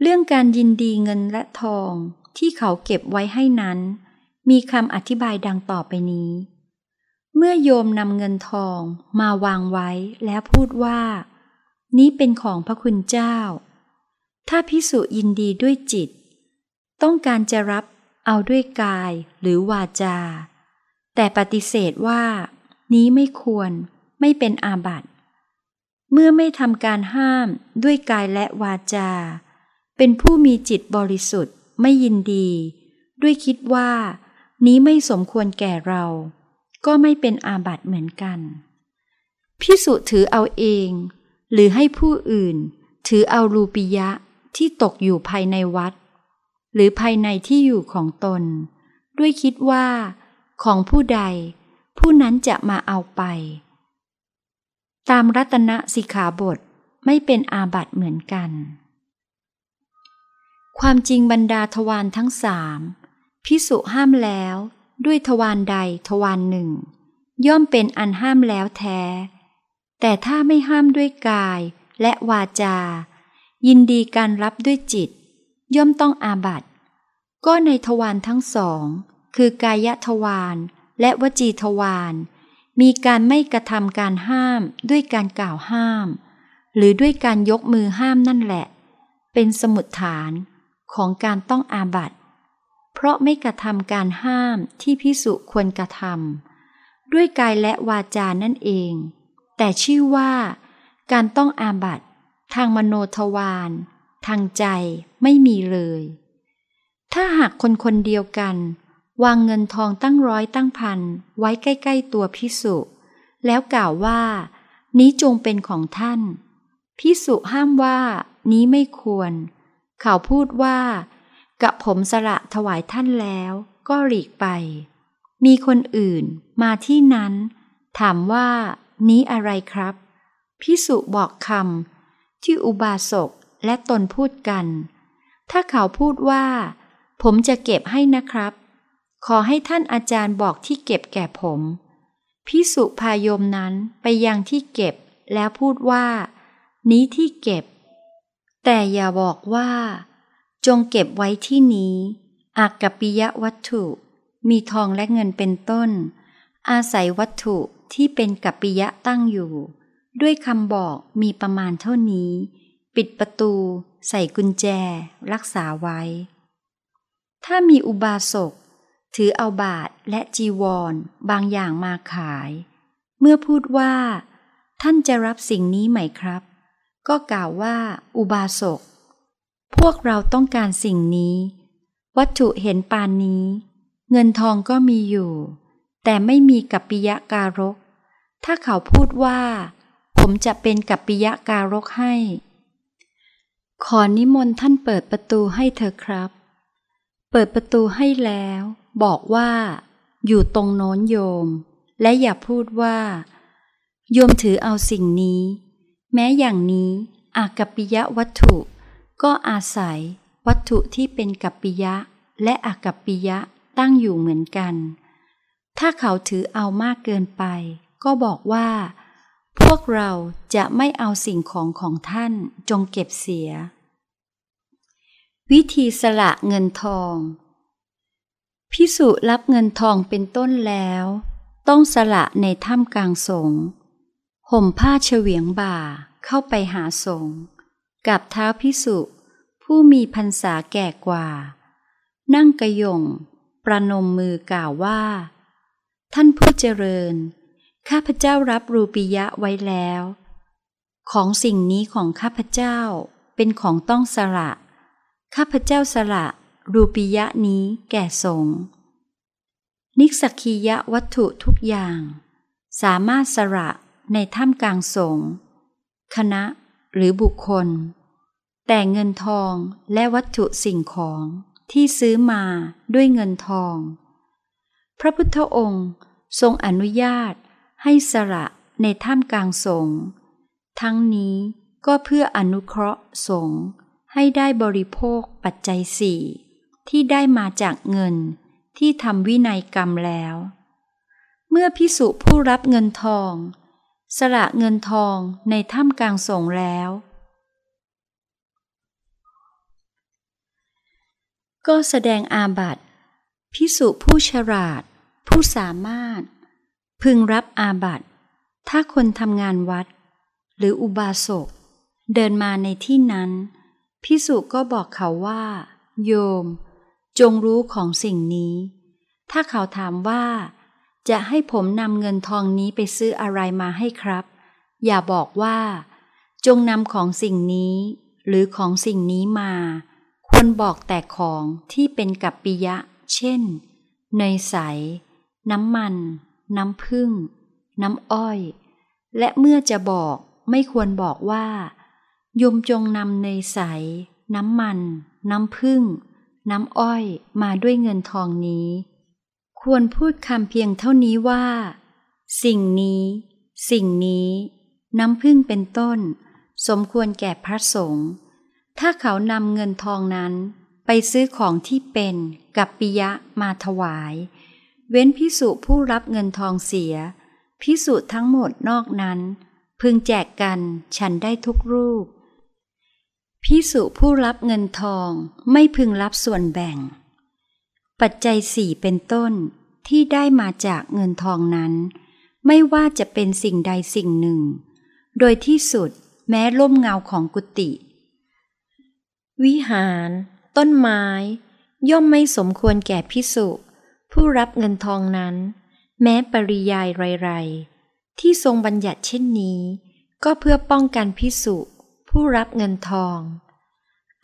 เรื่องการยินดีเงินและทองที่เขาเก็บไว้ให้นั้น มีคำอธิบายดังต่อไปนี้ เมื่อโยมนำเงินทองมาวางไว้แล้วพูดว่า นี้เป็นของพระคุณเจ้า ถ้าพิสุยินดีด้วยจิต ต้องการจะรับเอาด้วยกายหรือวาจา แต่ปฏิเสธว่า นี้ไม่ควรไม่เป็นอาบัติ เมื่อไม่ทำการห้ามด้วยกายและวาจา เป็นผู้มีจิตบริสุทธิ์ไม่ยินดี ด้วยคิดว่า นี้ไม่สมควรแก่เรา ก็ไม่เป็นอาบัติเหมือนกันพิสุถือเอาเอง หรือให้ผู้อื่น ถือเอารูปิยะที่ตกอยู่ภายในวัด หรือภายในที่อยู่ของตน ด้วยคิดว่า ของผู้ใด ผู้นั้นจะมาเอาไป ตามรัตนสิกขาบทไม่เป็นอาบัติเหมือนกัน ความจริงบรรดาทวารทั้งสามพิสุห้ามแล้วด้วยทวารใดทวารหนึ่ง ย่อมเป็นอันห้ามแล้วแท้ แต่ถ้าไม่ห้ามด้วยกายและวาจา ยินดีการรับด้วยจิต ย่อมต้องอาบัตก็ในทวารทั้งสอง คือกายทวารและวจีทวารมีการไม่กระทำการห้ามด้วยการกล่าวห้าม หรือด้วยการยกมือห้ามนั่นแหละ เป็นสมุดฐานของการต้องอาบัตเพราะไม่กระทำการห้ามที่พิสุควรกระทำด้วยกายและวาจานั่นเอง แต่ชื่อว่า การต้องอาบัตทางมโนทวาร ทางใจไม่มีเลย ถ้าหากคนคนเดียวกัน วางเงินทองตั้งร้อยตั้งพันไว้ใกล้ ๆ ตัวพิสุแล้วกล่าวว่า นี้จงเป็นของท่านพิสุห้ามว่า นี้ไม่ควร เขาพูดว่ากับผมสละถวายท่านแล้วก็หลีกไป มีคนอื่นมาที่นั้น ถามว่า นี้อะไรครับพิสุบอกคำที่อุบาสก และตนพูดกัน ถ้าเขาพูดว่า ผมจะเก็บให้นะครับ ขอให้ท่านอาจารย์บอกที่เก็บแก่ผมพิสุพายมนั้นไปยังที่เก็บแล้วพูดว่า นี้ที่เก็บ แต่อย่าบอกว่า จงเก็บไว้ที่นี้อากัปปิยะวัตถุ มีทองและเงินเป็นต้น อาศัยวัตถุที่เป็นกัปปิยะตั้งอยู่ ด้วยคำบอกมีประมาณเท่านี้ ปิดประตู ใส่กุญแจ รักษาไว้ ถ้ามีอุบาสก ถือเอาบาทและจีวรบางอย่างมาขาย เมื่อพูดว่า ท่านจะรับสิ่งนี้ไหมครับ ก็กล่าวว่า อุบาสก พวกเราต้องการสิ่งนี้ วัตถุเห็นปานนี้ เงินทองก็มีอยู่ แต่ไม่มีกัปปิยะการก ถ้าเขาพูดว่า ผมจะเป็นกัปปิยะการกให้ ขอนิมนต์ท่านเปิดประตูให้เธอครับ เปิดประตูให้แล้ว บอกว่า อยู่ตรงโน้นโยม และอย่าพูดว่า โยมถือเอาสิ่งนี้ แม้อย่างนี้อากัปปิยะวัตถุ ก็อาศัย วัตถุที่เป็นกัปปิยะ และอากัปปิยะตั้งอยู่เหมือนกัน ถ้าเขาถือเอามากเกินไป ก็บอกว่า พวกเราจะไม่เอาสิ่งของของท่านจงเก็บเสีย วิธีสละเงินทอง พิสุรับเงินทองเป็นต้นแล้ว ต้องสละในถ้ำกลางสงห่มผ้าเฉวียงบ่าเข้าไปหาสงกับเท้าพิสุผู้มีพรรษาแก่กว่า นั่งกระยงประนมมือกล่าวว่า ท่านผู้เจริญ ข้าพเจ้ารับรูปิยะไว้แล้ว ของสิ่งนี้ของข้าพเจ้าเป็นของต้องสละ ข้าพเจ้าสละ รูปิยะนี้แก่สงฆ์นิสักียะวัตถุทุกอย่าง สามารถสละในถ้ำกลางสงฆ์คณะหรือบุคคล แต่เงินทองและวัตถุสิ่งของที่ซื้อมาด้วยเงินทอง พระพุทธองค์ทรงอนุญาต ให้สละในถ้ำกลางสงฆ์ทั้งนี้ก็เพื่ออนุเคราะห์สงฆ์ให้ได้บริโภคปัจจัยสี่ที่ได้มาจากเงินที่ทำวินัยกรรมแล้ว เมื่อพิสุผู้รับเงินทอง สละเงินทองในถ้ำกลางสงแล้ว ก็แสดงอาบัติพิสุผู้ฉลาด ผู้สามารถ พึงรับอาบัติถ้าคนทำงานวัด หรืออุบาสก เดินมาในที่นั้นพิสุก็บอกเขาว่า โยม จงรู้ของสิ่งนี้ ถ้าเขาถามว่า จะให้ผมนำเงินทองนี้ไปซื้ออะไรมาให้ครับ อย่าบอกว่า จงนำของสิ่งนี้ หรือของสิ่งนี้มา ควรบอกแต่ของที่เป็นกัปปิยะ เช่น เนยใส น้ำมัน น้ำผึ้งน้ำอ้อย และเมื่อจะบอกไม่ควรบอกว่ายมจงนำเนยใส น้ำมัน น้ำผึ้งน้ำอ้อยมาด้วยเงินทองนี้ ควรพูดคำเพียงเท่านี้ว่า สิ่งนี้ สิ่งนี้ น้ำผึ้งเป็นต้น สมควรแก่พระสงฆ์ถ้าเขานำเงินทองนั้นไปซื้อของที่เป็นกับปิยะมาถวาย เว้นพิสุผู้รับเงินทองเสีย พิสุทั้งหมดนอกนั้น พึงแจกกันฉันได้ทุกรูป พิสุผู้รับเงินทองไม่พึงรับส่วนแบ่ง ปัจจัยสี่เป็นต้นที่ได้มาจากเงินทองนั้น ไม่ว่าจะเป็นสิ่งใดสิ่งหนึ่ง โดยที่สุดแม้ร่มเงาของกุฏิวิหาร ต้นไม้ ย่อมไม่สมควรแก่พิสุ ผู้รับเงินทองนั้น แม้ปริยายไรๆที่ทรงบัญญัติเช่นนี้ ก็เพื่อป้องกันพิสุผู้รับเงินทอง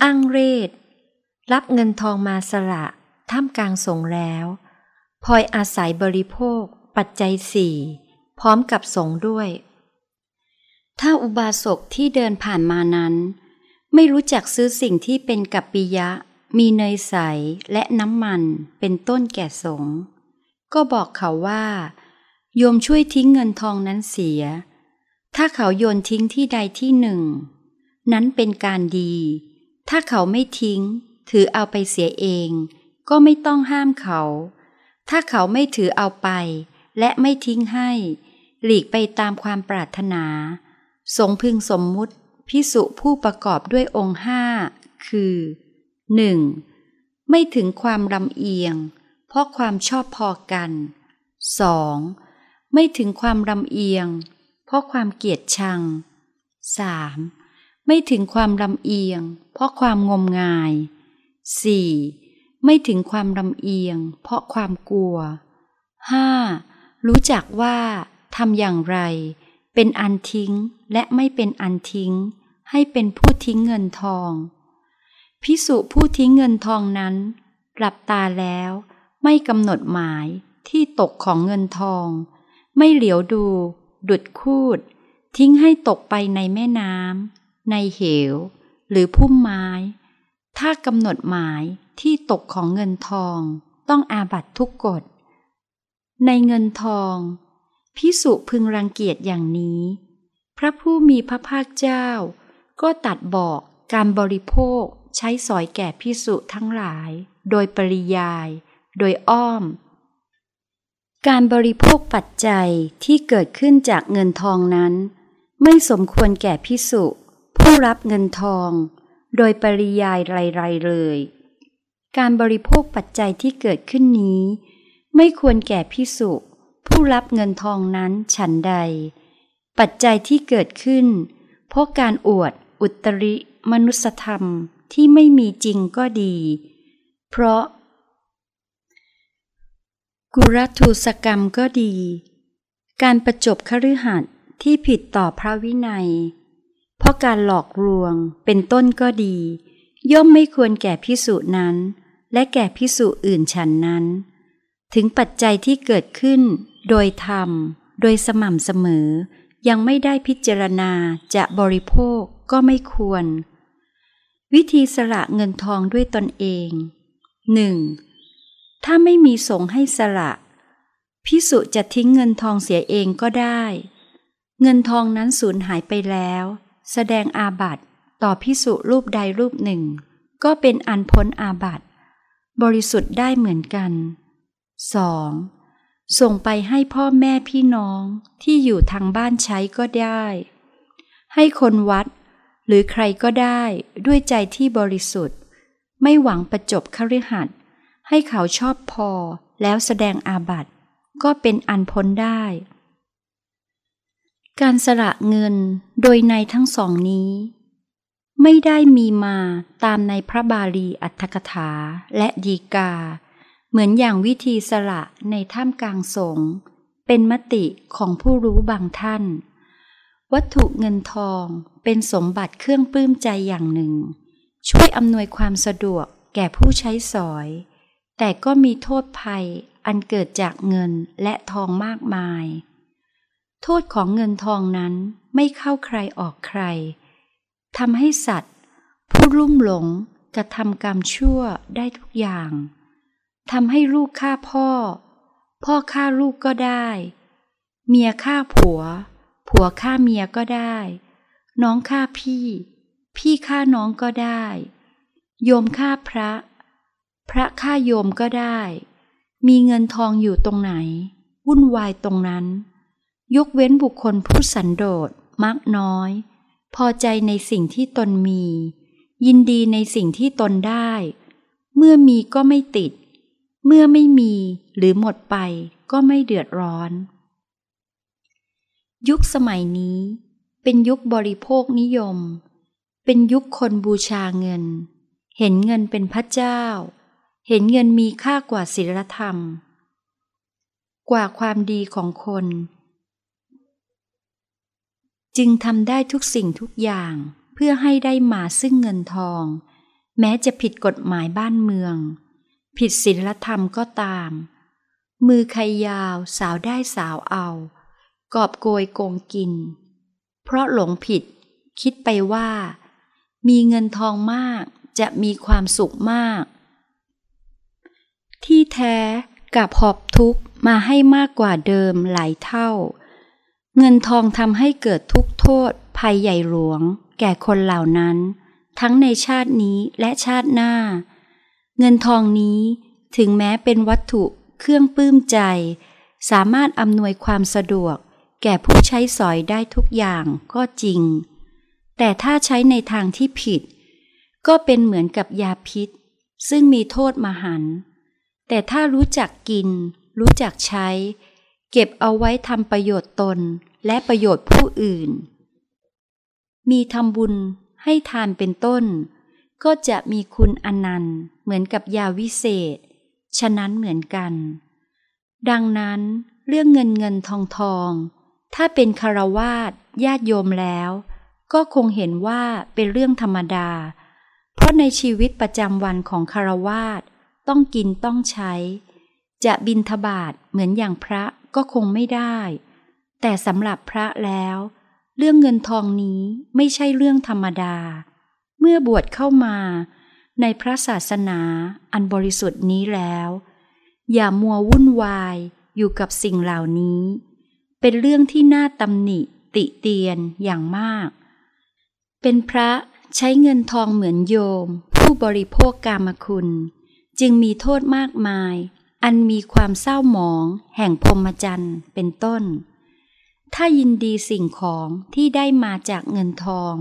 อ้างเรศรับเงินทองมาสละท่ามกลางสงแล้วพลอยอาศัยบริโภค ปัจจัยสี่พร้อมกับสงด้วย ถ้าอุบาสกที่เดินผ่านมานั้น ไม่รู้จักซื้อสิ่งที่เป็นกัปปิยะ มีเนยใสและน้ำมันเป็นต้นแก่สงก็บอกเขาว่า โยมช่วยทิ้งเงินทองนั้นเสีย ถ้าเขาโยนทิ้งที่ใดที่หนึ่ง นั้นเป็นการดี ถ้าเขาไม่ทิ้ง ถือเอาไปเสียเอง ก็ไม่ต้องห้ามเขา ถ้าเขาไม่ถือเอาไป และไม่ทิ้งให้ หลีกไปตามความปรารถนา สงพึงสมมุติพิสุผู้ประกอบด้วยองค์ห้าคือ 1. ไม่ถึงความลำเอียง เพราะความชอบพอกัน 2. ไม่ถึงความลำเอียง เพราะความเกียดชัง 3. ไม่ถึงความลำเอียง เพราะความงมงาย 4. ไม่ถึงความลำเอียง เพราะความกลัว 5. รู้จักว่าทำอย่างไร เป็นอันทิ้งและไม่เป็นอันทิ้ง ให้เป็นผู้ทิ้งเงินทอง พิสุผู้ทิ้งเงินทองนั้น หลับตาแล้วไม่กำหนดหมายที่ตกของเงินทอง ไม่เหลียวดู ดุดคูด ทิ้งให้ตกไปในแม่น้ำในเหว หรือพุ่มไม้ ถ้ากำหนดหมายที่ตกของเงินทอง ต้องอาบัตทุกกฎ ในเงินทอง พิสุพึงรังเกียจอย่างนี้ พระผู้มีพระภาคเจ้า ก็ตัดบอกการบริโภค ใช้สอยแก่พิสุทั้งหลาย โดยปริยาย โดยอ้อม การบริโภคปัจจัยที่เกิดขึ้นจากเงินทองนั้น ไม่สมควรแก่พิสุผู้รับเงินทอง โดยปริยายไรๆเลย การบริโภคปัจจัยที่เกิดขึ้นนี้ ไม่ควรแก่พิสุผู้รับเงินทองนั้นฉันใด ปัจจัยที่เกิดขึ้น เพราะการอวดอุตริมนุสธรรม ที่ไม่มีจริงก็ดี เพราะ กุรทูสกรรมก็ดี การประจบคฤหัสถ์ที่ผิดต่อพระวินัย เพราะการหลอกลวงเป็นต้นก็ดี ย่อมไม่ควรแก่พิสุนั้น และแก่พิสุอื่นฉันนั้น ถึงปัจจัยที่เกิดขึ้น โดยธรรม โดยสม่ำเสมอ ยังไม่ได้พิจารณาจะบริโภคก็ไม่ควร วิธีสละเงินทองด้วยตนเอง 1. ถ้าไม่มีสงให้สละ พิสุจะทิ้งเงินทองเสียเองก็ได้ เงินทองนั้นสูญหายไปแล้ว แสดงอาบัตต่อพิสุรูปใดรูปหนึ่ง ก็เป็นอันพ้นอาบัตบริสุทธิ์ได้เหมือนกัน 2. ส่งไปให้พ่อแม่พี่น้องที่อยู่ทางบ้านใช้ก็ได้ ให้คนวัด หรือใครก็ได้ด้วยใจที่บริสุทธิ์ ไม่หวังประจบคฤหัสถ์ให้เขาชอบพอแล้วแสดงอาบัติก็เป็นอันพ้นได้ การสละเงินโดยในทั้งสองนี้ ไม่ได้มีมาตามในพระบาลีอัตถกถาและดีกา เหมือนอย่างวิธีสละในถ้ำกลางสงเป็นมติของผู้รู้บางท่าน วัตถุเงินทองเป็นสมบัติเครื่องปลื้มใจอย่างหนึ่ง ช่วยอำนวยความสะดวกแก่ผู้ใช้สอย แต่ก็มีโทษภัยอันเกิดจากเงินและทองมากมาย โทษของเงินทองนั้นไม่เข้าใครออกใครทำให้สัตว์ ผู้ลุ่มหลงกระทำกรรมชั่วได้ทุกอย่างทำให้ลูกฆ่าพ่อ พ่อฆ่าลูกก็ได้ เมียฆ่าผัว ผัวฆ่าเมียก็ได้ น้องฆ่าพี่ พี่ฆ่าน้องก็ได้ โยมฆ่าพระ พระฆ่าโยมก็ได้ มีเงินทองอยู่ตรงไหน วุ่นวายตรงนั้น ยกเว้นบุคคลผู้สันโดษมักน้อย พอใจในสิ่งที่ตนมี ยินดีในสิ่งที่ตนได้ เมื่อมีก็ไม่ติด เมื่อไม่มีหรือหมดไปก็ไม่เดือดร้อน ยุคสมัยนี้เป็นยุคบริโภคนิยม เป็นยุคคนบูชาเงิน เห็นเงินเป็นพระเจ้า เห็นเงินมีค่ากว่าศีลธรรม กว่าความดีของคน จึงทำได้ทุกสิ่งทุกอย่างเพื่อให้ได้มาซึ่งเงินทอง แม้จะผิดกฎหมายบ้านเมือง ผิดศีลธรรมก็ตาม มือใครยาวสาวได้สาวเอา กอบโกยโกงกิน เพราะหลงผิด คิดไปว่า มีเงินทองมากจะมีความสุขมาก ที่แท้กับหอบทุกข์มาให้มากกว่าเดิมหลายเท่า เงินทองทำให้เกิดทุกโทษภัยใหญ่หลวง แก่คนเหล่านั้น ทั้งในชาตินี้และชาติหน้า เงินทองนี้ถึงแม้เป็นวัตถุเครื่องปลื้มใจ สามารถอำนวยความสะดวก แก่ผู้ใช้สอยได้ทุกอย่างก็จริง แต่ถ้าใช้ในทางที่ผิด ก็เป็นเหมือนกับยาพิษ ซึ่งมีโทษมหันต์แต่ถ้ารู้จักกิน รู้จักใช้ เก็บเอาไว้ทำประโยชน์ตนและประโยชน์ผู้อื่น มีทำบุญให้ทานเป็นต้น ก็จะมีคุณอนันต์ เหมือนกับยาวิเศษ ฉะนั้นเหมือนกัน ดังนั้นเรื่องเงินเงินทองทอง ถ้าเป็นคารวาสญาติโยมแล้ว ก็คงเห็นว่าเป็นเรื่องธรรมดา เพราะในชีวิตประจำวันของคารวาสต้องกินต้องใช้ จะบินทบาทเหมือนอย่างพระก็คงไม่ได้ แต่สำหรับพระแล้ว เรื่องเงินทองนี้ไม่ใช่เรื่องธรรมดา เมื่อบวชเข้ามาในพระศาสนาอันบริสุทธิ์นี้แล้ว อย่ามัววุ่นวายอยู่กับสิ่งเหล่านี้ เป็นเรื่องที่น่าตำหนิติเตียนอย่างมาก เป็นพระใช้เงินทองเหมือนโยม ผู้บริโภคกามคุณ จึงมีโทษมากมาย อันมีความเศร้าหมองแห่งพรหมจรรย์เป็นต้น ถ้ายินดีสิ่งของที่ได้มาจากเงินทอง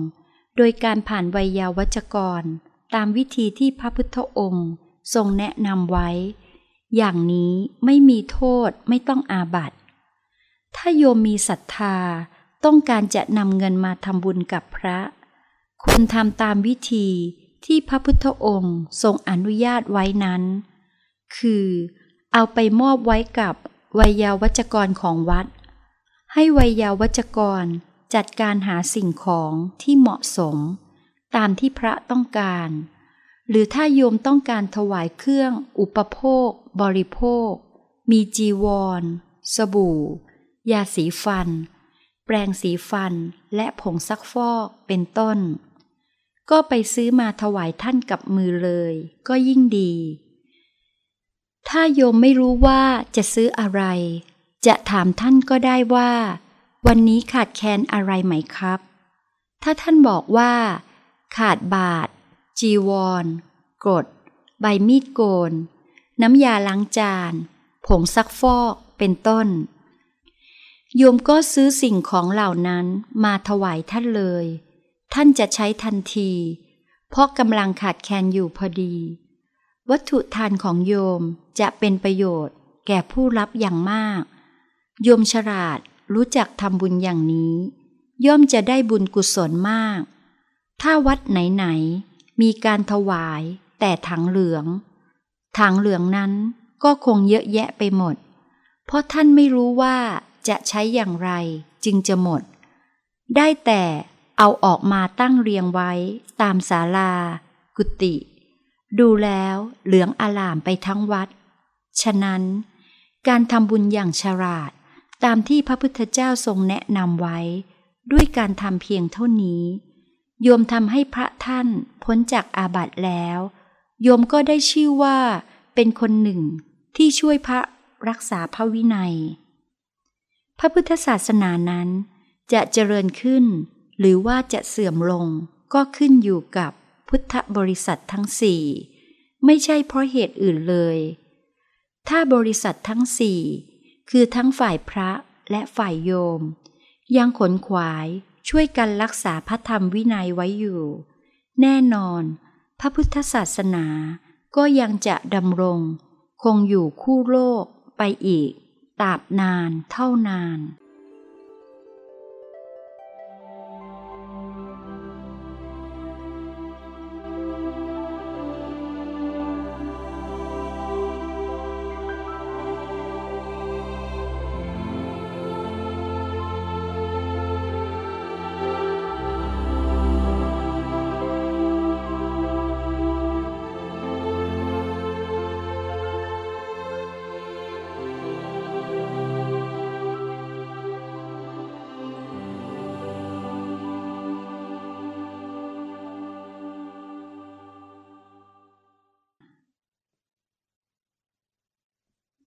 โดยการผ่านวัยาวัจกร ตามวิธีที่พระพุทธองค์ทรงแนะนำไว้ อย่างนี้ไม่มีโทษไม่ต้องอาบัติ ถ้าโยมมีศรัทธาต้องการจะนำเงินมาทำบุญกับพระคุณทำตามวิธีที่พระพุทธองค์ทรงอนุญาตไว้นั้น คือเอาไปมอบไว้กับวัยาวัจกรของวัด ให้วัยาวัจกรจัดการหาสิ่งของที่เหมาะสม ตามที่พระต้องการ หรือถ้าโยมต้องการถวายเครื่องอุปโภค บริโภค มีจีวร สบู่ ยาสีฟัน แปรงสีฟันและผงซักฟอกเป็นต้น ก็ไปซื้อมาถวายท่านกับมือเลย ก็ยิ่งดี ถ้าโยมไม่รู้ว่าจะซื้ออะไร จะถามท่านก็ได้ว่า วันนี้ขาดแคลนอะไรไหมครับ ถ้าท่านบอกว่า ขาดบาท จีวรกรดใบมีดโกน น้ำยาล้างจาน ผงซักฟอกเป็นต้น โยมก็ซื้อสิ่งของเหล่านั้นมาถวายท่านเลย ท่านจะใช้ทันที เพราะกำลังขาดแคลนอยู่พอดี วัตถุทานของโยมจะเป็นประโยชน์ แก่ผู้รับอย่างมาก โยมฉลาดรู้จักทำบุญอย่างนี้ ย่อมจะได้บุญกุศลมาก ถ้าวัดไหนๆมีการถวายแต่ถังเหลือง ถังเหลืองนั้นก็คงเยอะแยะไปหมด เพราะท่านไม่รู้ว่า จะใช้อย่างไรจึงจะหมด ได้แต่เอาออกมาตั้งเรียงไว้ตามศาลา กุฏิดูแล้วเหลืองอาลามไปทั้งวัด ฉะนั้น การทำบุญอย่างฉลาดตามที่พระพุทธเจ้าทรงแนะนำไว้ ด้วยการทำเพียงเท่านี้ โยมทำให้พระท่านพ้นจากอาบัติแล้ว โยมก็ได้ชื่อว่าเป็นคนหนึ่งที่ช่วยพระรักษาพระวินัย พระพุทธศาสนานั้นจะเจริญขึ้น หรือว่าจะเสื่อมลงก็ขึ้นอยู่กับพุทธบริษัททั้งสี่ไม่ใช่เพราะเหตุอื่นเลย ถ้าบริษัททั้งสี่คือทั้งฝ่ายพระและฝ่ายโยม ยังขนขวายช่วยกันรักษาพระธรรมวินัยไว้อยู่ แน่นอน พระพุทธศาสนาก็ยังจะดำรง คงอยู่คู่โลกไปอีก ตราบนานเท่านาน